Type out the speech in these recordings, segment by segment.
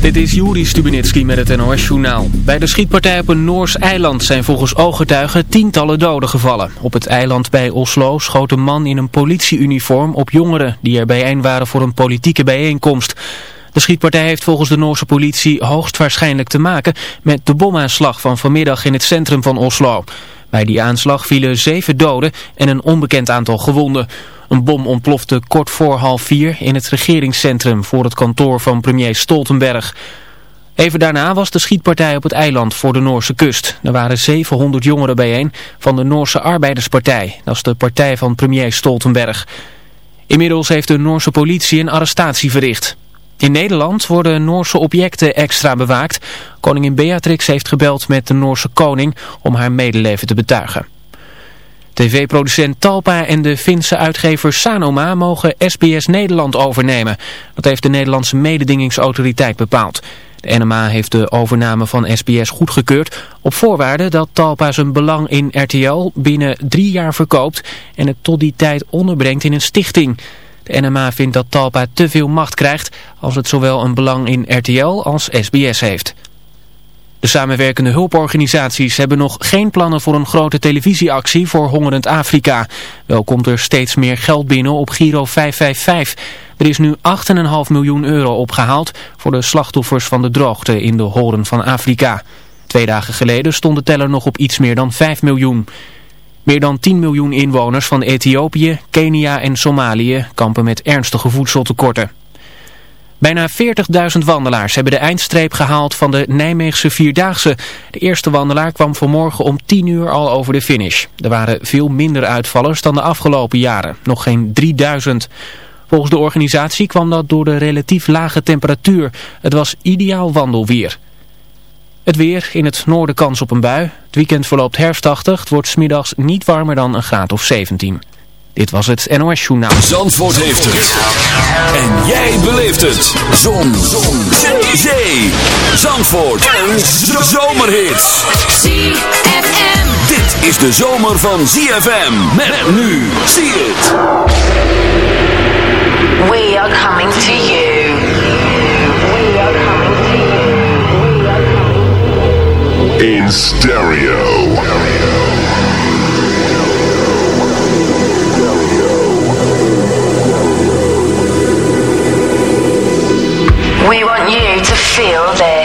Dit is Juri Stubenitski met het NOS-journaal. Bij de schietpartij op een Noors eiland zijn volgens ooggetuigen tientallen doden gevallen. Op het eiland bij Oslo schoot een man in een politieuniform op jongeren die er bijeen waren voor een politieke bijeenkomst. De schietpartij heeft volgens de Noorse politie hoogstwaarschijnlijk te maken met de bomaanslag van vanmiddag in het centrum van Oslo. Bij die aanslag vielen zeven doden en een onbekend aantal gewonden. Een bom ontplofte kort voor half vier in het regeringscentrum voor het kantoor van premier Stoltenberg. Even daarna was de schietpartij op het eiland voor de Noorse kust. Er waren 700 jongeren bijeen van de Noorse Arbeiderspartij. Dat is de partij van premier Stoltenberg. Inmiddels heeft de Noorse politie een arrestatie verricht. In Nederland worden Noorse objecten extra bewaakt. Koningin Beatrix heeft gebeld met de Noorse koning om haar medeleven te betuigen. TV-producent Talpa en de Finse uitgever Sanoma mogen SBS Nederland overnemen. Dat heeft de Nederlandse mededingingsautoriteit bepaald. De NMA heeft de overname van SBS goedgekeurd op voorwaarde dat Talpa zijn belang in RTL binnen drie jaar verkoopt en het tot die tijd onderbrengt in een stichting. De NMA vindt dat Talpa te veel macht krijgt als het zowel een belang in RTL als SBS heeft. De samenwerkende hulporganisaties hebben nog geen plannen voor een grote televisieactie voor hongerend Afrika. Wel komt er steeds meer geld binnen op Giro 555. Er is nu 8,5 miljoen euro opgehaald voor de slachtoffers van de droogte in de horen van Afrika. Twee dagen geleden stond de teller nog op iets meer dan 5 miljoen. Meer dan 10 miljoen inwoners van Ethiopië, Kenia en Somalië kampen met ernstige voedseltekorten. Bijna 40.000 wandelaars hebben de eindstreep gehaald van de Nijmeegse Vierdaagse. De eerste wandelaar kwam vanmorgen om 10 uur al over de finish. Er waren veel minder uitvallers dan de afgelopen jaren, nog geen 3000. Volgens de organisatie kwam dat door de relatief lage temperatuur. Het was ideaal wandelweer. Het weer, in het noorden kans op een bui. Het weekend verloopt herfstachtig. Het wordt smiddags niet warmer dan een graad of 17. Dit was het NOS Journaal. Zandvoort heeft het. En jij beleeft het. Zon. Zon. Zee. Zandvoort. En zomerhits. ZFM. Dit is de zomer van ZFM. Met nu. Zie het. We are coming to you. We are coming to you. in stereo. We want you to feel this.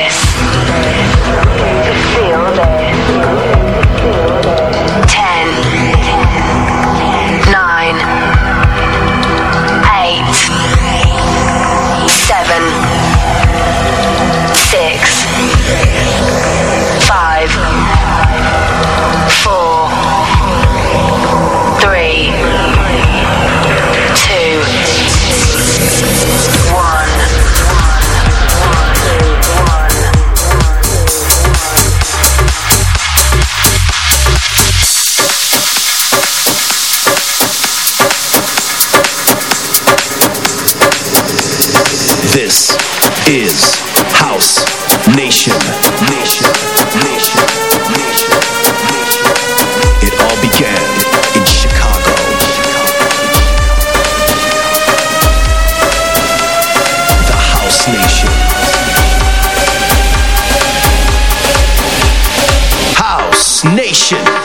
Nation. House Nation.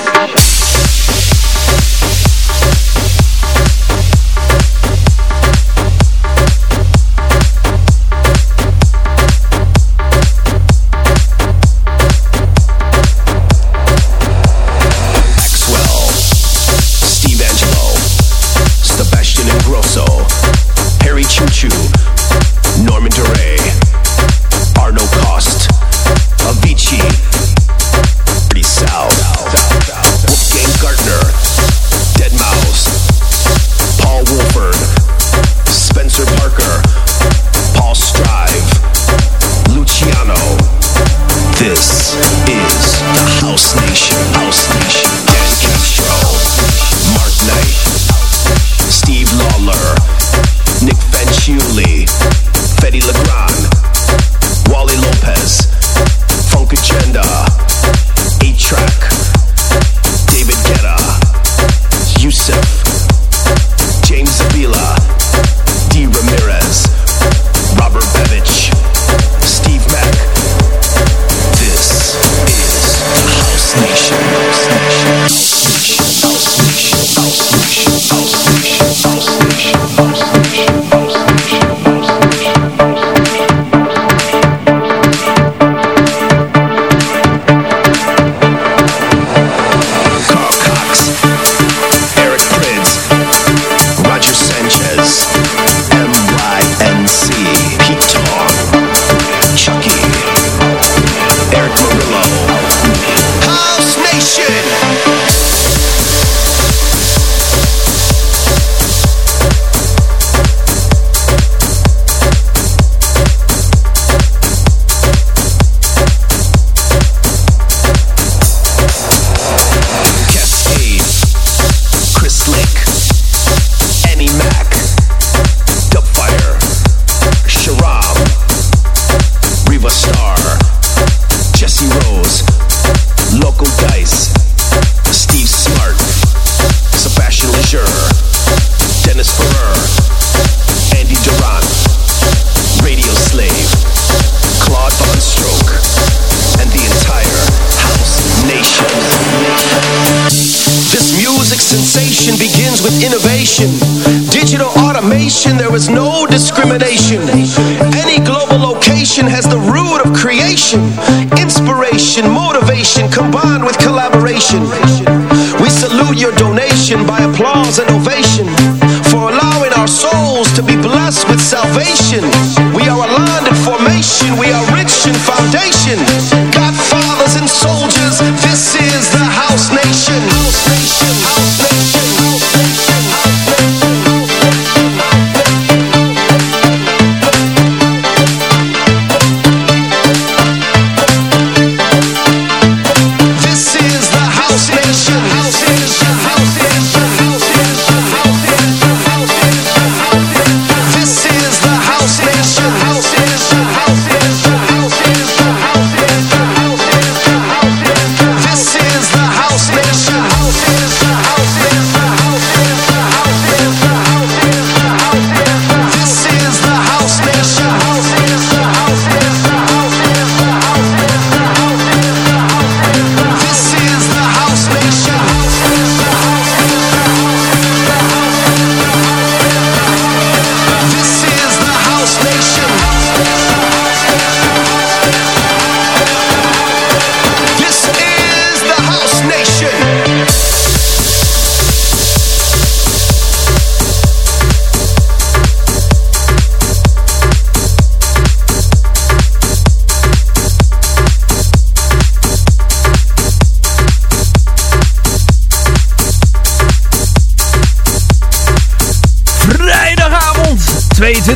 No discrimination. Any global location has the root of creation, inspiration, motivation combined with collaboration. We salute your donation by applause and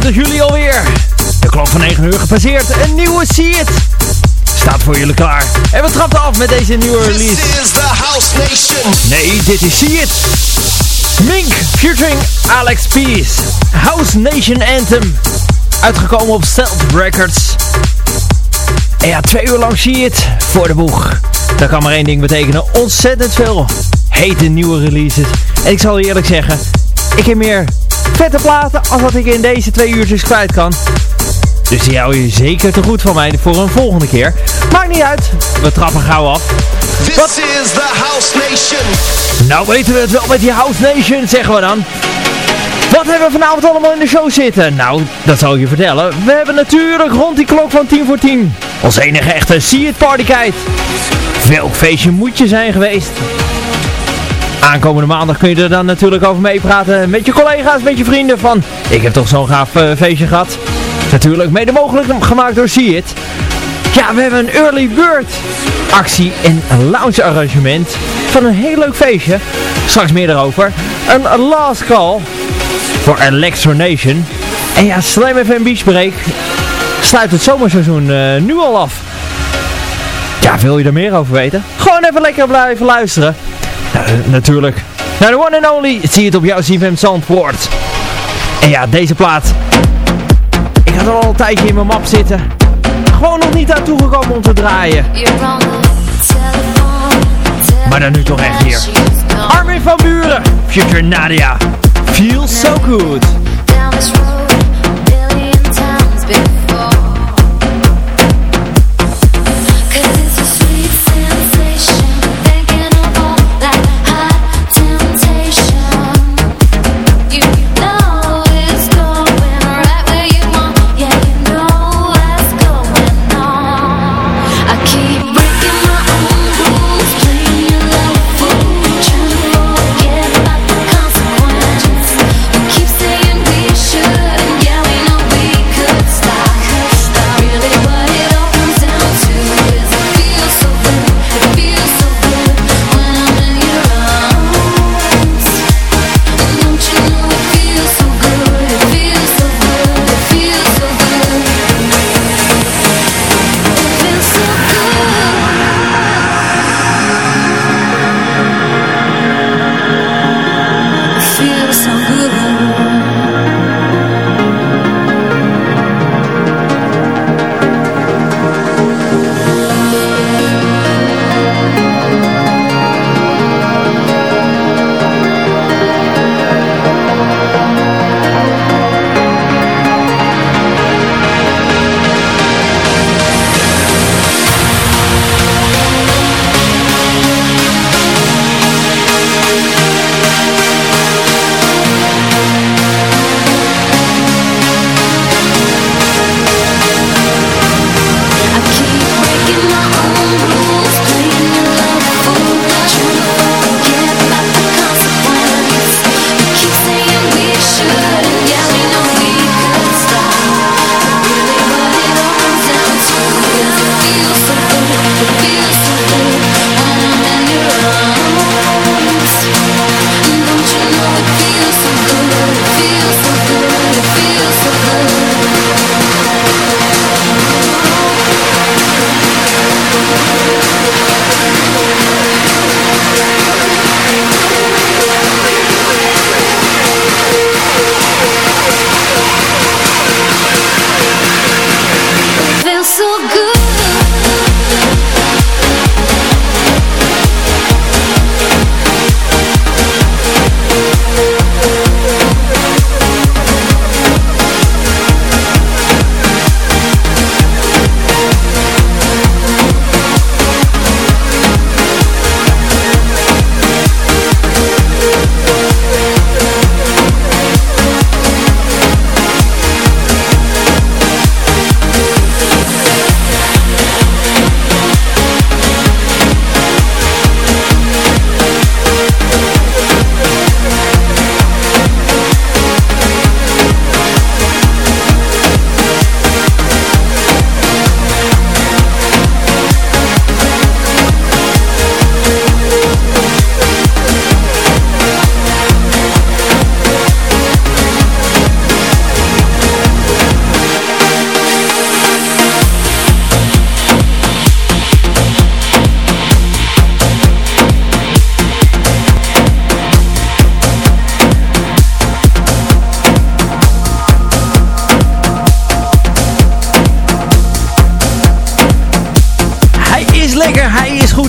22 juli alweer. De klok van 9 uur gepasseerd. Een nieuwe See It staat voor jullie klaar. En we trappen af met deze nieuwe This release. is the house nation. Nee, dit is See It. Mink featuring Alex Peace. House Nation Anthem. Uitgekomen op Stealth Records. En ja, twee uur lang See It voor de boeg. Dat kan maar één ding betekenen. Ontzettend veel hete nieuwe releases. En ik zal eerlijk zeggen, ik heb meer vette platen als wat ik in deze twee uurtjes kwijt kan. Dus die hou je zeker te goed van mij voor een volgende keer. Maakt niet uit, we trappen gauw af. This Wat? is the house nation. Nou weten we het wel met die House Nation, zeggen we dan. Wat hebben we vanavond allemaal in de show zitten? Nou, dat zal ik je vertellen. We hebben natuurlijk rond die klok van 10 voor 10 ons enige echte See It Party Guide. Welk feestje moet je zijn geweest? Aankomende maandag kun je er dan natuurlijk over meepraten met je collega's, met je vrienden van... Ik heb toch zo'n gaaf eh, feestje gehad. Natuurlijk mede mogelijk gemaakt door See It. Ja, we hebben een early bird actie en lounge arrangement van een heel leuk feestje. Straks meer erover. Een last call voor Electro Nation. En ja, Slam FM Beach Break sluit het zomerseizoen eh, nu al af. Ja, wil je er meer over weten? Gewoon even lekker blijven luisteren. Eh, natuurlijk. Naar de one and only. Zie het op jouw CFM Zandvoort. En ja, deze plaat. Ik had al een tijdje in mijn map zitten. Gewoon nog niet aan toegekomen om te draaien. Maar dan nu toch echt hier. Armin van Buren. Future Nadia. Feels so good. Down this road a billion times before.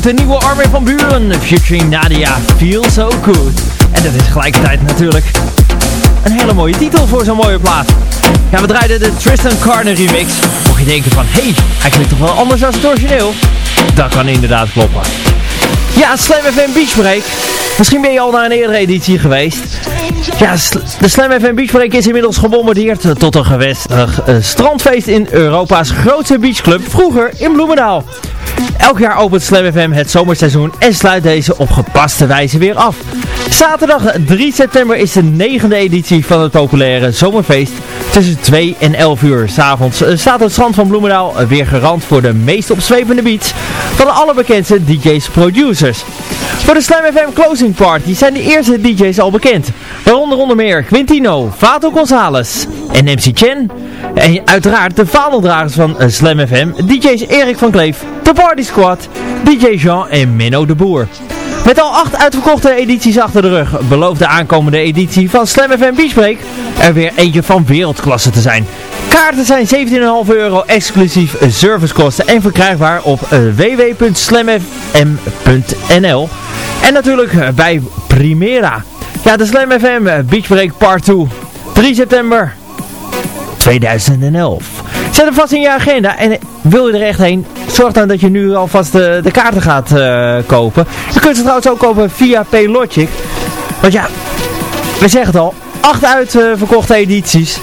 De nieuwe Armin van Buren, featuring Nadia, Feel So Good. En dat is tegelijkertijd natuurlijk een hele mooie titel voor zo'n mooie plaat. Ja, we draaiden de Tristan Carner remix. Mocht je denken van, hé, hey, hij klinkt toch wel anders dan het origineel? Dat kan inderdaad kloppen. Ja, Slam FM Beach Break. Misschien ben je al naar een eerdere editie geweest. Ja, de Slam FM Beach Break is inmiddels gebombardeerd tot een gewestig uh, strandfeest in Europa's grootste beachclub, vroeger in Bloemendaal. Elk jaar opent Slam FM het zomerseizoen en sluit deze op gepaste wijze weer af. Zaterdag 3 september is de negende editie van het populaire zomerfeest. Tussen 2 en 11 uur s'avonds staat het strand van Bloemendaal weer gerand voor de meest opzwepende beats van de allerbekendste DJ's producers. Voor de Slam FM Closing Party zijn de eerste DJ's al bekend. Waaronder onder meer Quintino, Fato Gonzalez en MC Chen. En uiteraard de vaandeldragers van Slam FM, DJ's Erik van Kleef, The Party Squad, DJ Jean en Menno de Boer. Met al acht uitverkochte edities achter de rug belooft de aankomende editie van Slam FM Beach Break er weer eentje van wereldklasse te zijn. Kaarten zijn 17,5 euro exclusief servicekosten en verkrijgbaar op www.slamfm.nl en natuurlijk bij Primera. Ja, de Slam FM Beach Break Part 2, 3 september 2011. Zet hem vast in je agenda en wil je er echt heen, zorg dan dat je nu alvast de, de kaarten gaat uh, kopen. Je kunt ze trouwens ook kopen via Paylogic. Want ja, we zeggen het al, acht uitverkochte edities.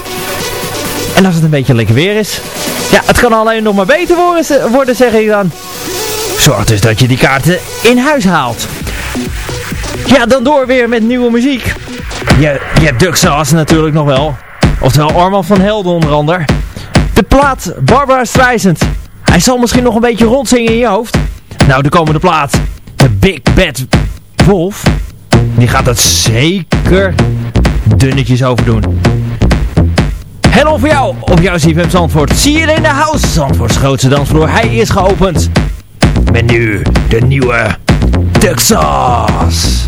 En als het een beetje lekker weer is, ja, het kan alleen nog maar beter worden, worden zeg ik dan. Zorg dus dat je die kaarten in huis haalt. Ja, dan door weer met nieuwe muziek. Je, je hebt Duxas natuurlijk nog wel. Oftewel Arman van Helden onder andere. De plaat Barbara Streisand. Hij zal misschien nog een beetje rondzingen in je hoofd. Nou, de komende plaat. De Big Bad Wolf. Die gaat het zeker dunnetjes over doen. Hello voor jou op jouw CFM Zandvoort. Zie je in de house. Zandvoorts grootste dansvloer. Hij is geopend. Met nu de nieuwe Texas.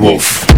Wolf.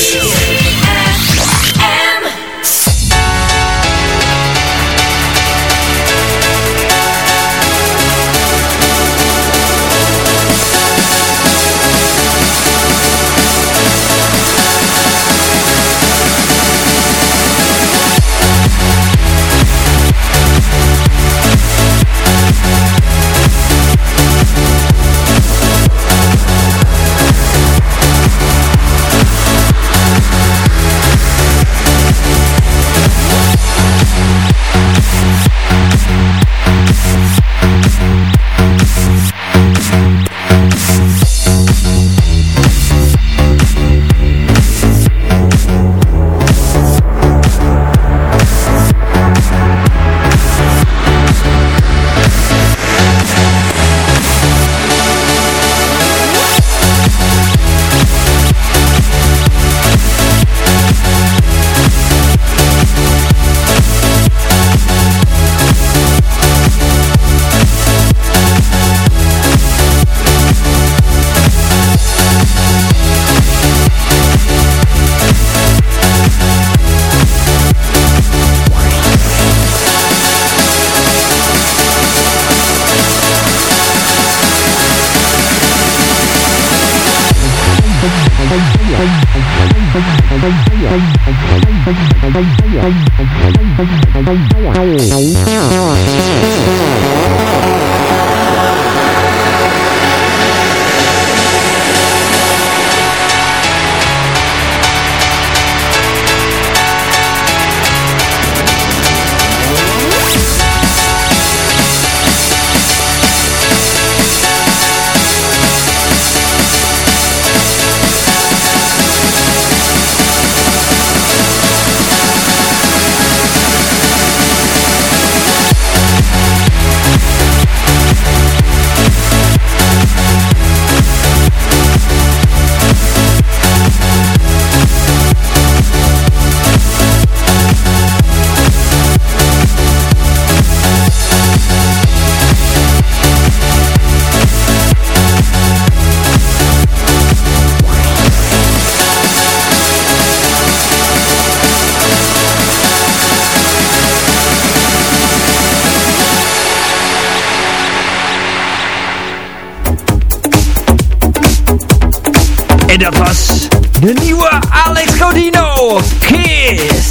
De nieuwe Alex Godino. Kiss.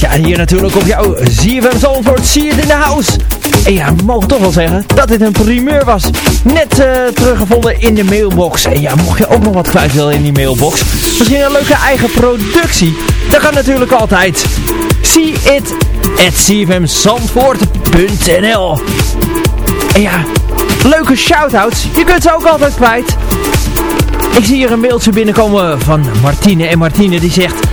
Ja, hier natuurlijk op jouw ZFM Zandvoort. Zie je het in de house. En ja, we mogen toch wel zeggen dat dit een primeur was. Net eh, teruggevonden in de mailbox. En ja, mocht je ook nog wat kwijt willen in die mailbox. Misschien een leuke eigen productie. Dat kan natuurlijk altijd. See it at cfmzandvoort.nl En ja, leuke shoutouts. Je kunt ze ook altijd kwijt. Ik zie hier een mailtje binnenkomen van Martine. En Martine die zegt...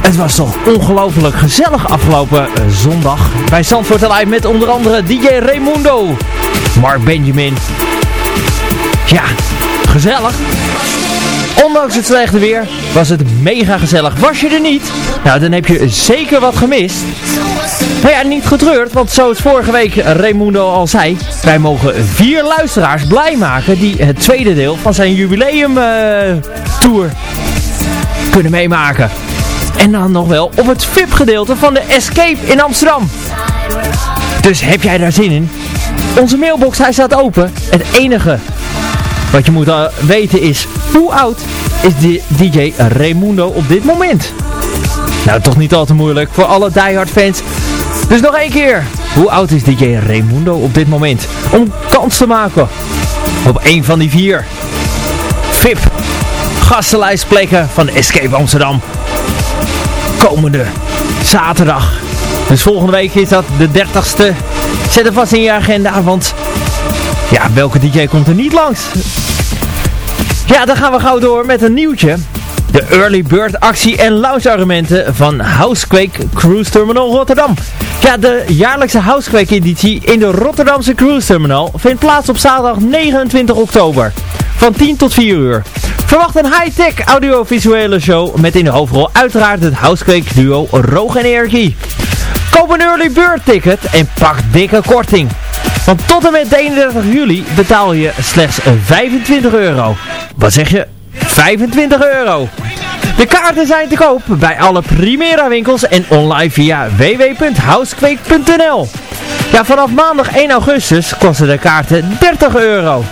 Het was toch ongelooflijk gezellig afgelopen eh, zondag. Bij Zandvoort Live met onder andere DJ Raimundo. Mark Benjamin. Ja, gezellig. Ondanks het slechte weer was het mega gezellig. Was je er niet? Nou, dan heb je zeker wat gemist. Maar ja, niet getreurd, want zoals vorige week Raimundo al zei, wij mogen vier luisteraars blij maken die het tweede deel van zijn jubileum eh, tour kunnen meemaken. En dan nog wel op het VIP-gedeelte van de Escape in Amsterdam. Dus heb jij daar zin in? Onze mailbox, hij staat open. Het enige wat je moet eh, weten is, hoe oud is DJ Raimundo op dit moment? Nou, toch niet al te moeilijk voor alle diehard fans. Dus nog één keer. Hoe oud is DJ Raimundo op dit moment? Om kans te maken op één van die vier. VIP gastenlijstplekken van Escape Amsterdam. Komende zaterdag. Dus volgende week is dat de 30ste. Zet er vast in je agenda, want ja, welke DJ komt er niet langs? Ja, dan gaan we gauw door met een nieuwtje. De Early Bird actie en launch van Housequake Cruise Terminal Rotterdam. Ja, de jaarlijkse Housequake editie in de Rotterdamse Cruise Terminal vindt plaats op zaterdag 29 oktober. Van 10 tot 4 uur. Verwacht een high-tech audiovisuele show met in de hoofdrol uiteraard het Housequake duo Roog en Energie. Koop een Early Bird ticket en pak dikke korting. Want tot en met 31 juli betaal je slechts 25 euro. Wat zeg je? 25 euro. De kaarten zijn te koop bij alle Primera winkels en online via www.housequake.nl. Ja, vanaf maandag 1 augustus kosten de kaarten 30 euro.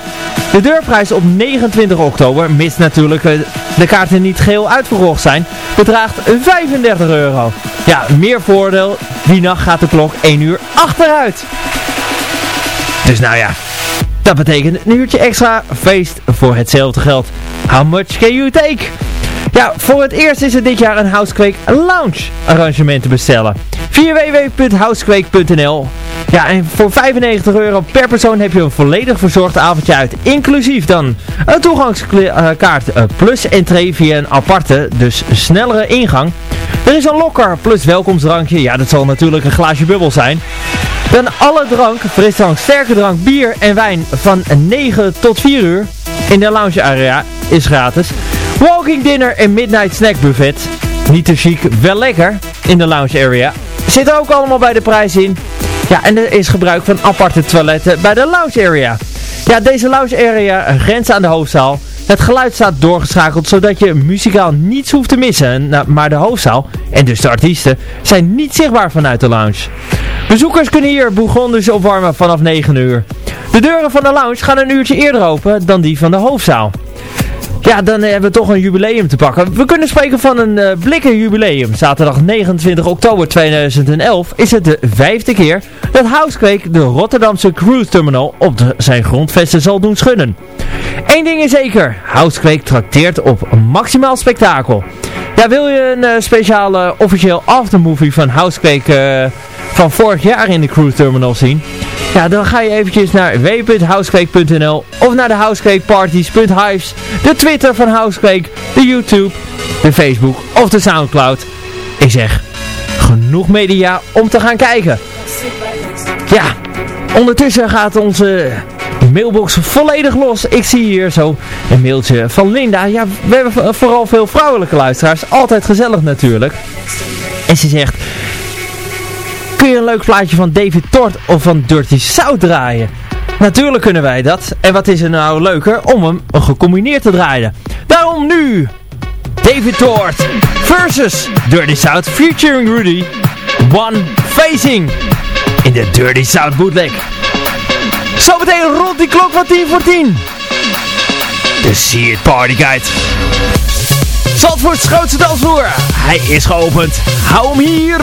De deurprijs op 29 oktober, mits natuurlijk eh, de kaarten niet geheel uitverkocht zijn, bedraagt 35 euro. Ja, meer voordeel, die nacht gaat de klok 1 uur achteruit. Dus nou ja, dat betekent een uurtje extra feest voor hetzelfde geld. How much can you take? Ja, voor het eerst is er dit jaar een Housequake Lounge arrangement te bestellen. Via www.housequake.nl Ja, en voor 95 euro per persoon heb je een volledig verzorgd avondje uit. Inclusief dan een toegangskaart eh, plus entree via een aparte, dus snellere ingang. Er is een lokker plus welkomstdrankje. Ja, dat zal natuurlijk een glaasje bubbel zijn. Dan alle drank, frisdrank, sterke drank, bier en wijn van 9 tot 4 uur in de lounge area is gratis. Walking dinner en midnight snack buffet. Niet te chic, wel lekker in de lounge area. Zit ook allemaal bij de prijs in. Ja, en er is gebruik van aparte toiletten bij de lounge area. Ja, deze lounge area grenst aan de hoofdzaal. Het geluid staat doorgeschakeld zodat je muzikaal niets hoeft te missen. Nou, maar de hoofdzaal, en dus de artiesten, zijn niet zichtbaar vanuit de lounge. Bezoekers kunnen hier Bourgondisch opwarmen vanaf 9 uur. De deuren van de lounge gaan een uurtje eerder open dan die van de hoofdzaal. Ja, dan hebben we toch een jubileum te pakken. We kunnen spreken van een uh, blikken jubileum. Zaterdag 29 oktober 2011 is het de vijfde keer dat Housequake de Rotterdamse Cruise Terminal op de, zijn grondvesten zal doen schudden. Eén ding is zeker, Housequake trakteert op maximaal spektakel. Ja, wil je een uh, speciale officieel aftermovie van Housequake uh, van vorig jaar in de Cruise Terminal zien? Ja, dan ga je eventjes naar www.housequake.nl of naar de housequakeparties.hives, de Twitter van Housequake, de YouTube, de Facebook of de Soundcloud. Ik zeg, genoeg media om te gaan kijken. Ja, ondertussen gaat onze mailbox volledig los. Ik zie hier zo een mailtje van Linda. Ja, we hebben vooral veel vrouwelijke luisteraars. Altijd gezellig natuurlijk. En ze zegt... Kun je een leuk plaatje van David Tort of van Dirty South draaien? Natuurlijk kunnen wij dat. En wat is er nou leuker om hem gecombineerd te draaien? Daarom nu... David Tort versus Dirty South featuring Rudy. One Facing in de Dirty South bootleg. Zometeen rond die klok van 10 voor 10. De See It Party Guide. Zandvoorts grootste dansvloer. Hij is geopend. Hou hem hier.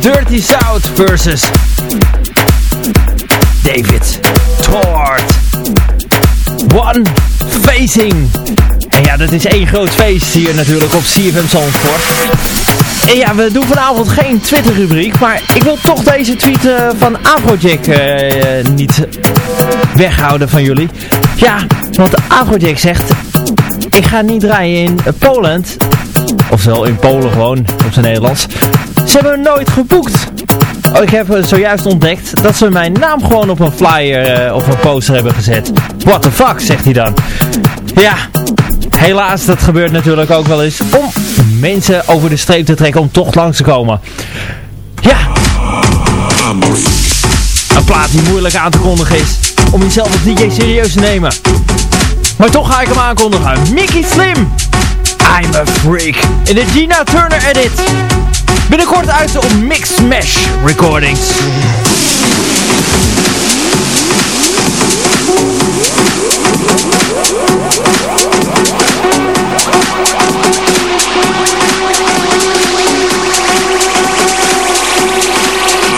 Dirty South versus David Tort. One Facing. En ja, dat is één groot feest hier natuurlijk op CFM Zandvoort. En ja, we doen vanavond geen Twitter-rubriek, maar ik wil toch deze tweet eh, van Afrojack eh, niet weghouden van jullie. Ja, want Afrojack zegt, ik ga niet draaien in Poland, ofwel in Polen gewoon, op zijn Nederlands. Ze hebben me nooit geboekt. Oh, ik heb eh, zojuist ontdekt dat ze mijn naam gewoon op een flyer eh, of een poster hebben gezet. What the fuck, zegt hij dan. Ja, helaas, dat gebeurt natuurlijk ook wel eens om mensen over de streep te trekken om toch langs te komen. Ja, een plaat die moeilijk aan te kondigen is om jezelf als DJ serieus te nemen. Maar toch ga ik hem aankondigen. Mickey Slim, I'm a Freak. In de Gina Turner edit. Binnenkort uit op Mix Smash Recordings.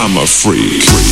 I'm a. Freak.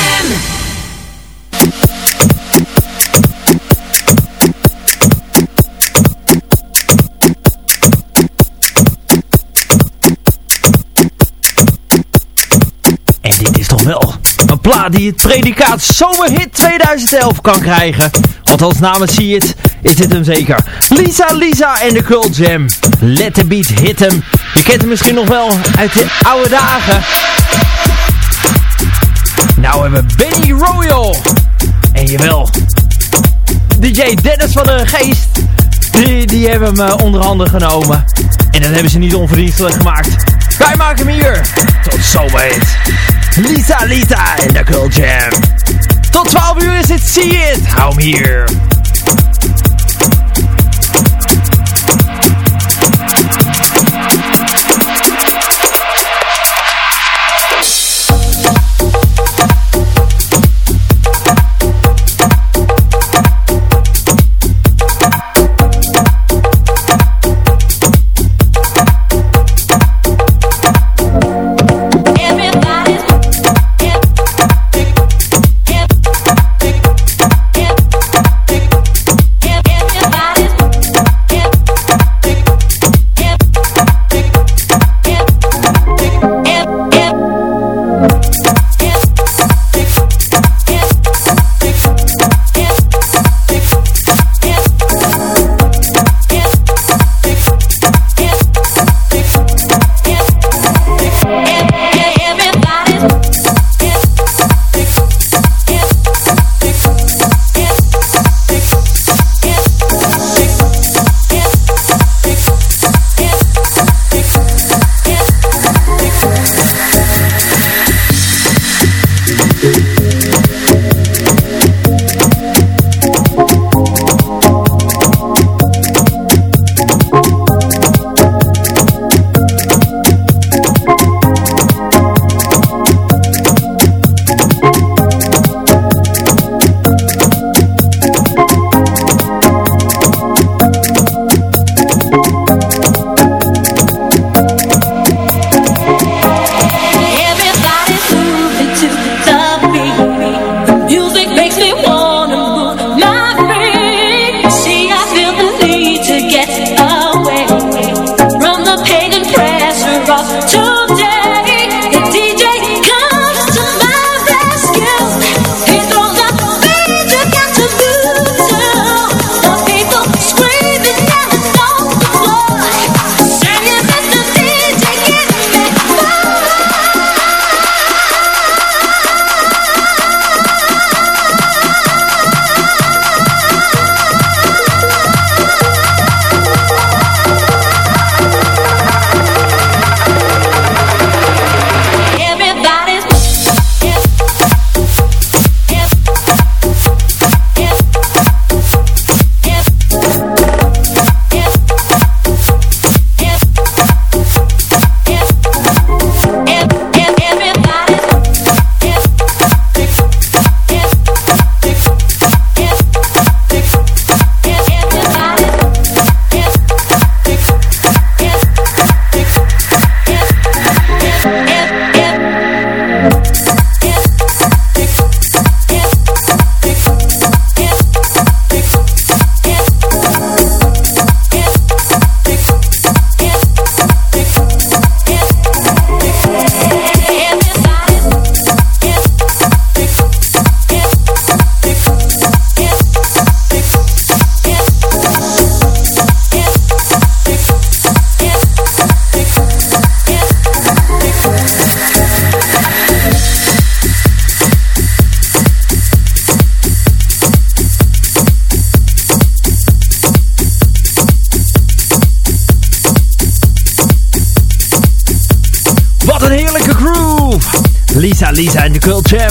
Plaat die het predicaat Zomerhit 2011 kan krijgen. Want als naam het zie je het, is dit hem zeker. Lisa Lisa en de Curl Jam. Let the beat hit hem. Je kent hem misschien nog wel uit de oude dagen. Nou hebben we Benny Royal. En jawel, DJ Dennis van de Geest. Die, die hebben hem eh, onder handen genomen. En dat hebben ze niet onverdienstelijk gemaakt. Wij maken hem hier. Tot zomerhit. Lisa Lisa en de Curl Jam. Tot 12 uur is het See It. Hou hem hier.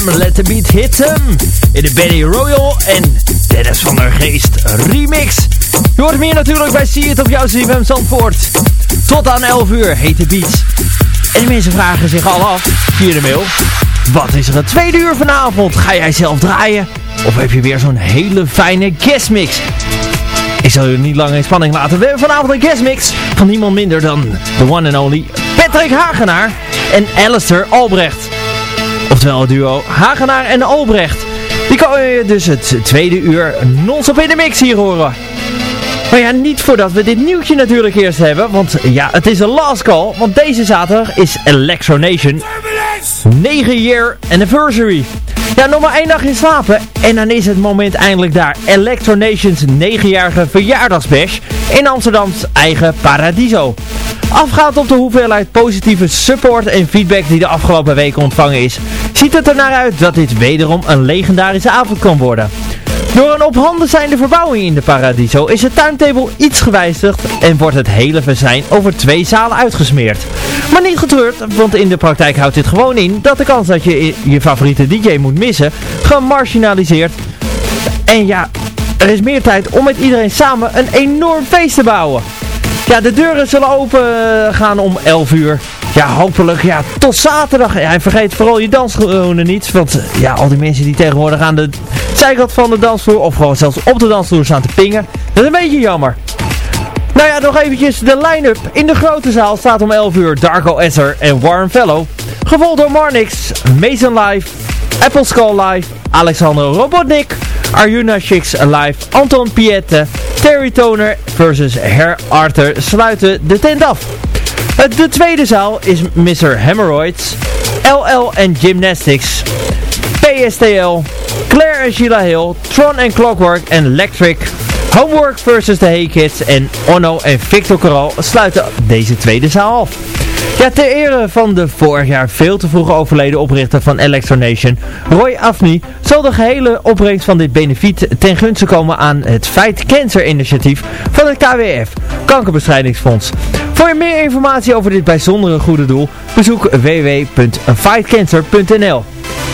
Let the Beat Hit Em. In de Benny Royal en Dennis van der Geest remix. Je hoort meer natuurlijk bij See It op jouw CFM Zandvoort. Tot aan 11 uur hete beats. En de mensen vragen zich al af, via de mail. Wat is er het tweede uur vanavond? Ga jij zelf draaien? Of heb je weer zo'n hele fijne guestmix? Ik zal u niet lang in spanning laten. We hebben vanavond een guestmix van niemand minder dan de one and only Patrick Hagenaar en Alistair Albrecht. Oftewel het duo Hagenaar en Albrecht. Die kan je dus het tweede uur non-stop in de mix hier horen. Maar ja, niet voordat we dit nieuwtje natuurlijk eerst hebben. Want ja, het is een last call. Want deze zaterdag is Electro Nation 9 year anniversary. Ja, nog maar één dag in slapen. En dan is het moment eindelijk daar. Electro Nations 9-jarige verjaardagsbash in Amsterdams eigen Paradiso. Afgaand op de hoeveelheid positieve support en feedback die de afgelopen weken ontvangen is, ziet het er naar uit dat dit wederom een legendarische avond kan worden. Door een op handen zijnde verbouwing in de Paradiso is het timetable iets gewijzigd en wordt het hele verzijn over twee zalen uitgesmeerd. Maar niet getreurd, want in de praktijk houdt dit gewoon in dat de kans dat je je favoriete DJ moet missen, gemarginaliseerd. En ja, er is meer tijd om met iedereen samen een enorm feest te bouwen. Ja, de deuren zullen open gaan om 11 uur. Ja, hopelijk ja, tot zaterdag. Ja, en vergeet vooral je dansschoenen niet. Want eh, ja, al die mensen die tegenwoordig aan de zijkant van de dansvloer of gewoon zelfs op de dansvloer staan te pingen. Dat is een beetje jammer. Nou ja, nog eventjes de line-up. In de grote zaal staat om 11 uur Darko Esser en Warren Fellow. Gevolgd door Marnix, Mason Live, Apple Skull Live, Alexander Robotnik, Arjuna Chicks Live, Anton Piette, Terry Toner versus Her Arthur sluiten de tent af. De tweede zaal is Mr. Hemorrhoids, LL en Gymnastics, PSTL, Claire en Sheila Hill, Tron en Clockwork en Electric, Homework versus de Hey Kids en Onno en Victor Coral sluiten deze tweede zaal af. Ja, ter ere van de vorig jaar veel te vroeg overleden oprichter van Electro Nation, Roy Afni, zal de gehele opbrengst van dit benefiet ten gunste komen aan het Fight Cancer initiatief van het KWF, Kankerbestrijdingsfonds. Voor meer informatie over dit bijzondere goede doel, bezoek www.fightcancer.nl.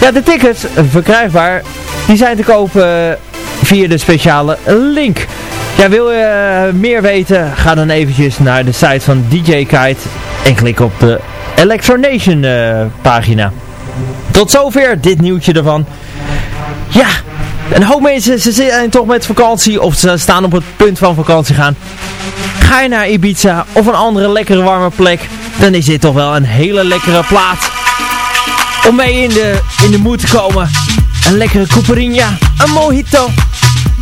Ja, de tickets verkrijgbaar, die zijn te kopen eh, via de speciale link. Ja, wil je eh, meer weten? Ga dan eventjes naar de site van DJ Kite en klik op de Electronation eh pagina. Tot zover dit nieuwtje ervan. Ja, een hoop mensen ze zijn toch met vakantie of ze staan op het punt van vakantie gaan. Ga je naar Ibiza of een andere lekkere warme plek, dan is dit toch wel een hele lekkere plaat. Om mee in de, in de mood te komen. Een lekkere cooperinha, een mojito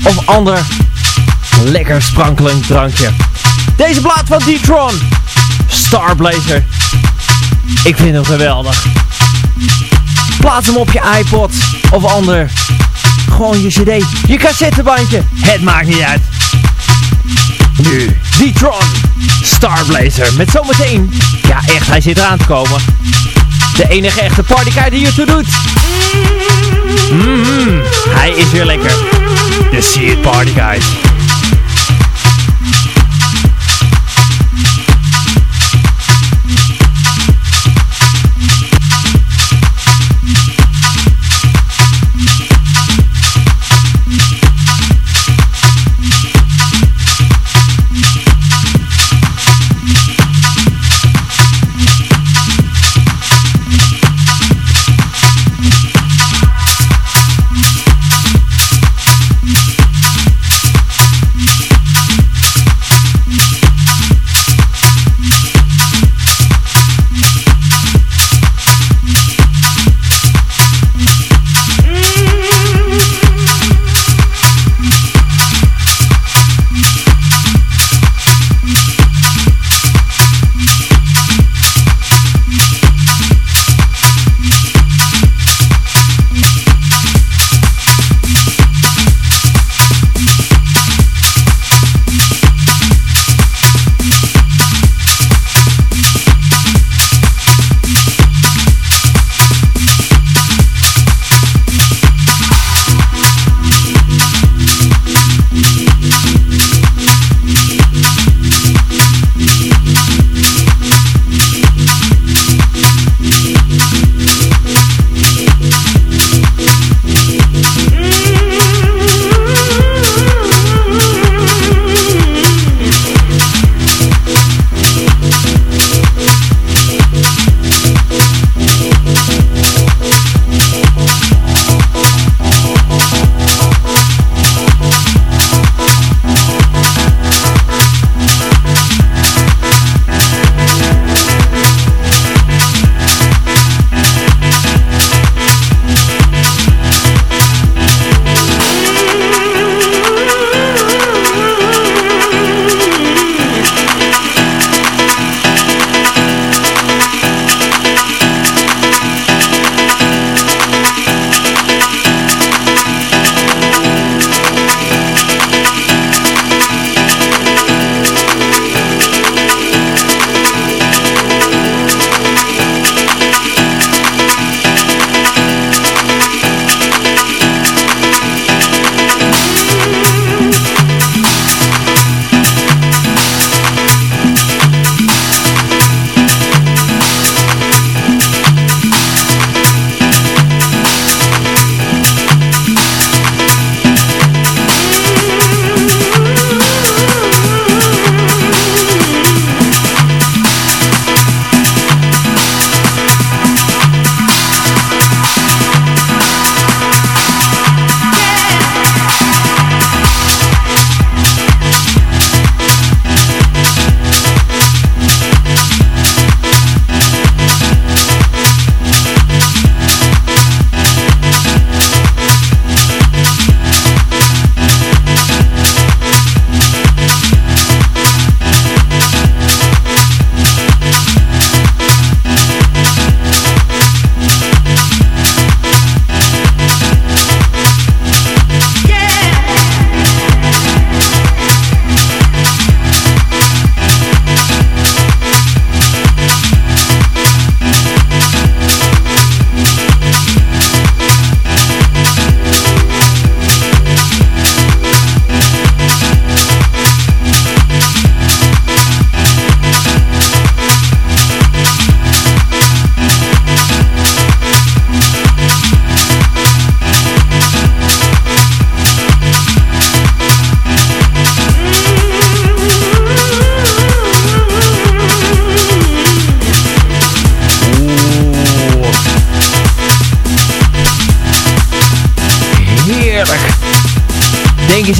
of ander lekker sprankelend drankje. Deze plaat van D-Tron, Starblazer. Ik vind hem geweldig. Plaats hem op je iPod of ander. Gewoon je cd, je cassettebandje. Het maakt niet uit. Nu, D-Tron, Starblazer. Met zometeen, ja echt, hij zit eraan te komen. De enige echte partykaart die hiertoe doet. Mhm, hij is weer lekker. De See It Party Guys.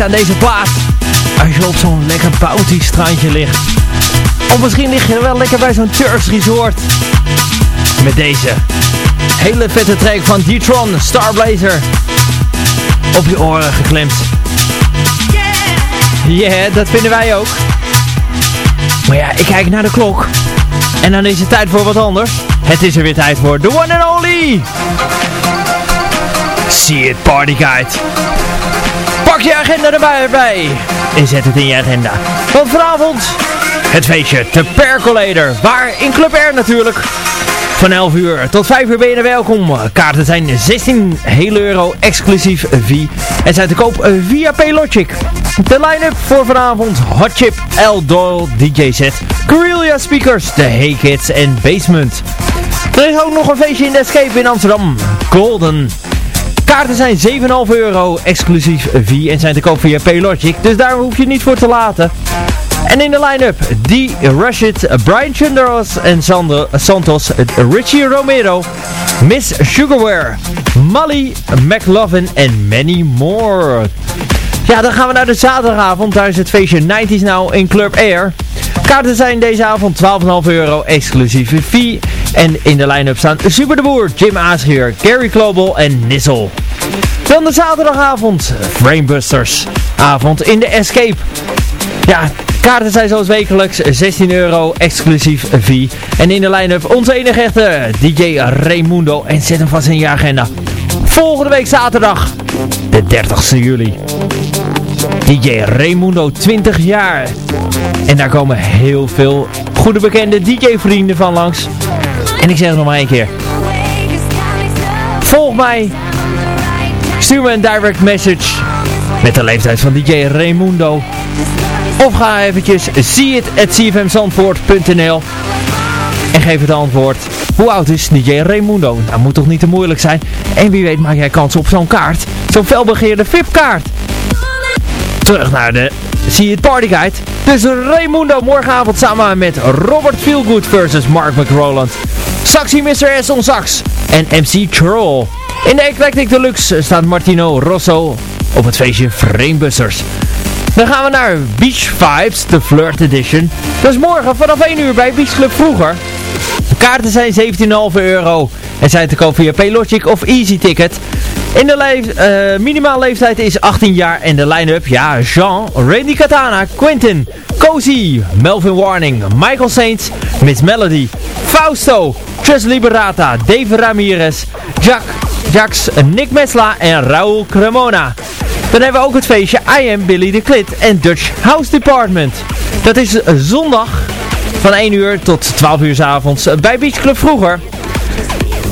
Aan deze plaat. Als je op zo'n lekker bounty strandje ligt. Of misschien lig je wel lekker bij zo'n Turks resort. Met deze hele vette track van D-Tron Starblazer. Op je oren geklemd. Ja, yeah, dat vinden wij ook. Maar ja, ik kijk naar de klok. En dan is het tijd voor wat anders. Het is er weer tijd voor The One and Only. See It Party Guide. Pak je agenda erbij erbij. En zet het in je agenda. Want vanavond het feestje The Percolator. Waar in Club Air natuurlijk. Van 11 uur tot 5 uur ben je er welkom. Kaarten zijn 16 hele euro exclusief V. En zijn te koop via Paylogic. De line-up voor vanavond Hot Chip, L Doyle, DJ Corelia Speakers, The Hey Kids en Basement. Er is ook nog een feestje in de Escape in Amsterdam. Golden. Kaarten zijn 7,5 euro exclusief V en zijn te koop via Paylogic. Dus daar hoef je niet voor te laten. En in de line-up, die Rashid, Brian Chunderos en Sando, Santos, Richie Romero, Miss Sugarware, Molly McLovin en many more. Ja, dan gaan we naar de zaterdagavond. Daar is het feestje 90s Now in Club Air. Kaarten zijn deze avond 12,5 euro exclusief fee. En in de line-up staan Super de Boer, Jim Aasgier, Gary Global en Nissel. Dan de zaterdagavond, Framebusters. Avond in de Escape. Ja, kaarten zijn zoals wekelijks 16 euro exclusief fee. En in de line-up onze enige echte DJ Raimundo. En zet hem vast in je agenda. Volgende week zaterdag, de 30ste juli. DJ Raimundo 20 jaar. En daar komen heel veel goede bekende DJ-vrienden van langs. En ik zeg het nog maar één keer. Volg mij. Stuur me een direct message. Met de leeftijd van DJ Raimundo. Of ga eventjes cfmzandvoort.nl En geef het antwoord. Hoe oud is DJ Raimundo? Nou, moet toch niet te moeilijk zijn. En wie weet maak jij kans op zo'n kaart. Zo'n felbegeerde VIP-kaart. Terug naar de See It Party Guide. Dus Raimundo morgenavond samen met Robert Feelgood versus Mark McRoland. Saxie Mr. S on sax en MC Troll. In de Eclectic Deluxe staat Martino Rosso op het feestje Framebusters. Dan gaan we naar Beach Vibes, de Flirt Edition. Dat is morgen vanaf 1 uur bij Beach Club vroeger. De kaarten zijn 17,5 euro en zijn te koop via Paylogic of Easy Ticket. In de leef, uh, minimaal leeftijd is 18 jaar en de line-up, ja, Jean, Randy Katana, Quentin, Cozy, Melvin Warning, Michael Saints, Miss Melody, Fausto, Just Liberata, Dave Ramirez, Jack, Jax, Nick Mesla en Raul Cremona. Dan hebben we ook het feestje I Am Billy the Clit en Dutch House Department. Dat is zondag van 1 uur tot 12 uur s avonds bij Beach Club vroeger.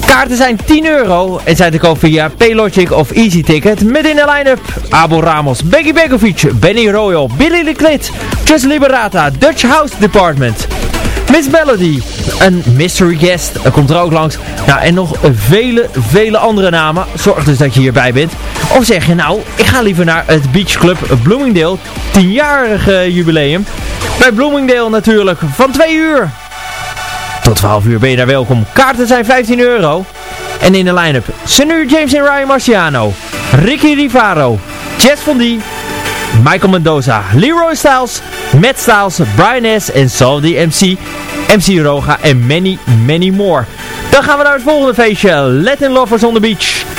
Kaarten zijn 10 euro en zijn te koop via Paylogic of Easy Ticket. Met in de line-up Abel Ramos, Becky Begovic, Benny Royal, Billy the Clit, Just Liberata, Dutch House Department. Miss Melody, een mystery guest, komt er ook langs. Nou, en nog vele, vele andere namen. Zorg dus dat je hierbij bent. Of zeg je nou, ik ga liever naar het Beach Club Bloomingdale, 10-jarige jubileum. Bij Bloomingdale natuurlijk, van 2 uur. Tot 12 uur ben je daar welkom. Kaarten zijn 15 euro. En in de line-up, Senu James en Ryan Marciano, Ricky Rivaro, Jess Von D, Michael Mendoza, Leroy Styles, Matt Styles, Brian S. en Saldi MC, MC Roga en many, many more. Dan gaan we naar het volgende feestje, Latin Lovers on the Beach.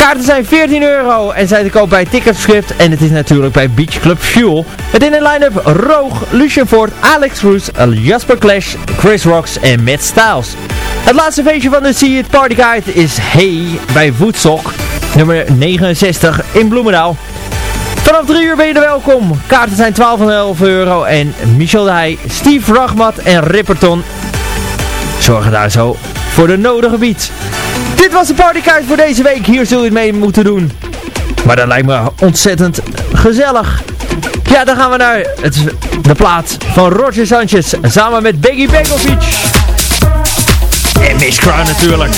Kaarten zijn 14 euro en zijn te koop bij Ticketscript en het is natuurlijk bij Beach Club Fuel. Het in de line-up Roog, Lucien Ford, Alex Roos, Jasper Clash, Chris Rocks en Matt Styles. Het laatste feestje van de See It Party Guide is Hey bij Woodstock, nummer 69 in Bloemendaal. Vanaf 3 uur ben je er welkom. Kaarten zijn 12,5 euro en Michel de Heij, Steve Rachmat en Ripperton zorgen daar zo voor de nodige beat. Dit was de partykaart voor deze week. Hier zul je het mee moeten doen. Maar dat lijkt me ontzettend gezellig. Ja, dan gaan we naar het, de plaat van Roger Sanchez. Samen met Beggy Begovic. En Miss Crown natuurlijk.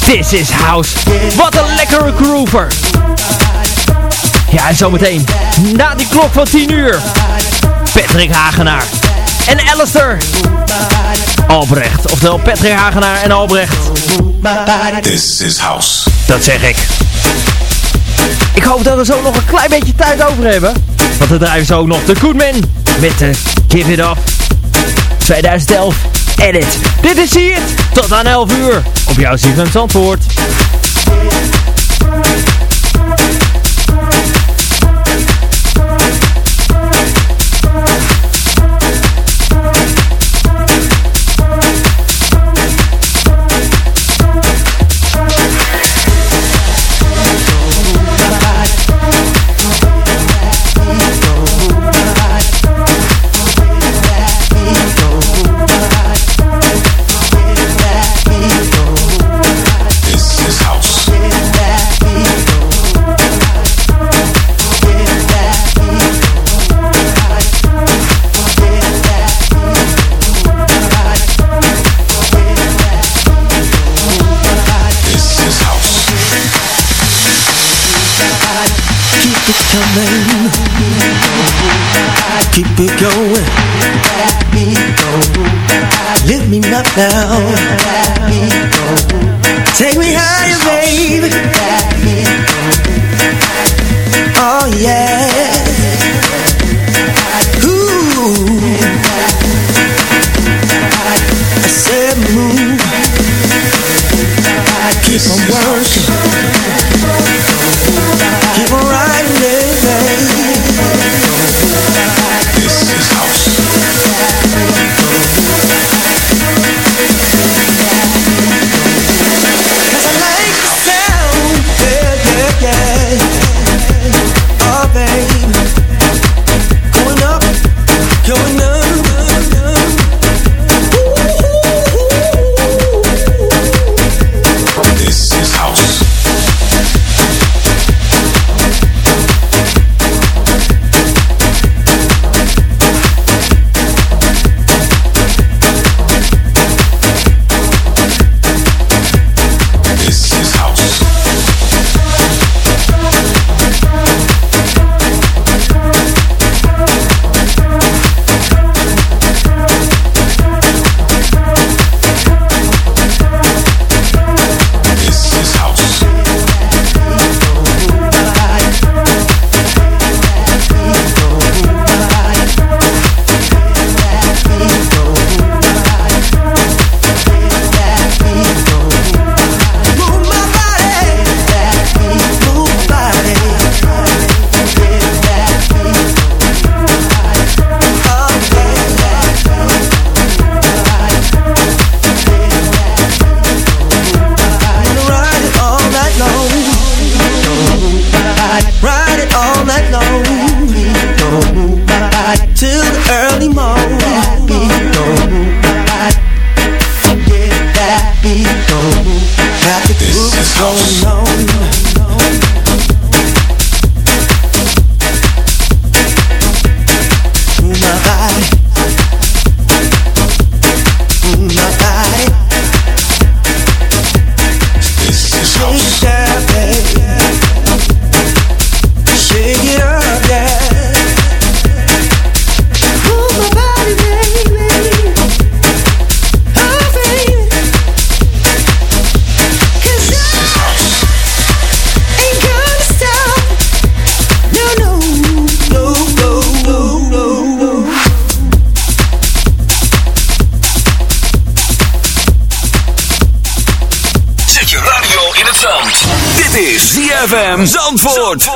This is House. Wat een lekkere groover. Ja, en zometeen, na die klok van 10 uur, Patrick Hagenaar en Alistair Albrecht. Oftewel Patrick Hagenaar en Albrecht. This is house. Dat zeg ik. Ik hoop dat we zo nog een klein beetje tijd over hebben. Want we draaien zo nog de Goodman met de Give It Up 2011 Edit. Dit is hier tot aan 11 uur op jouw Steven Zandvoort. Coming. Keep it going. Lift me up now. ZFM Zandvoort.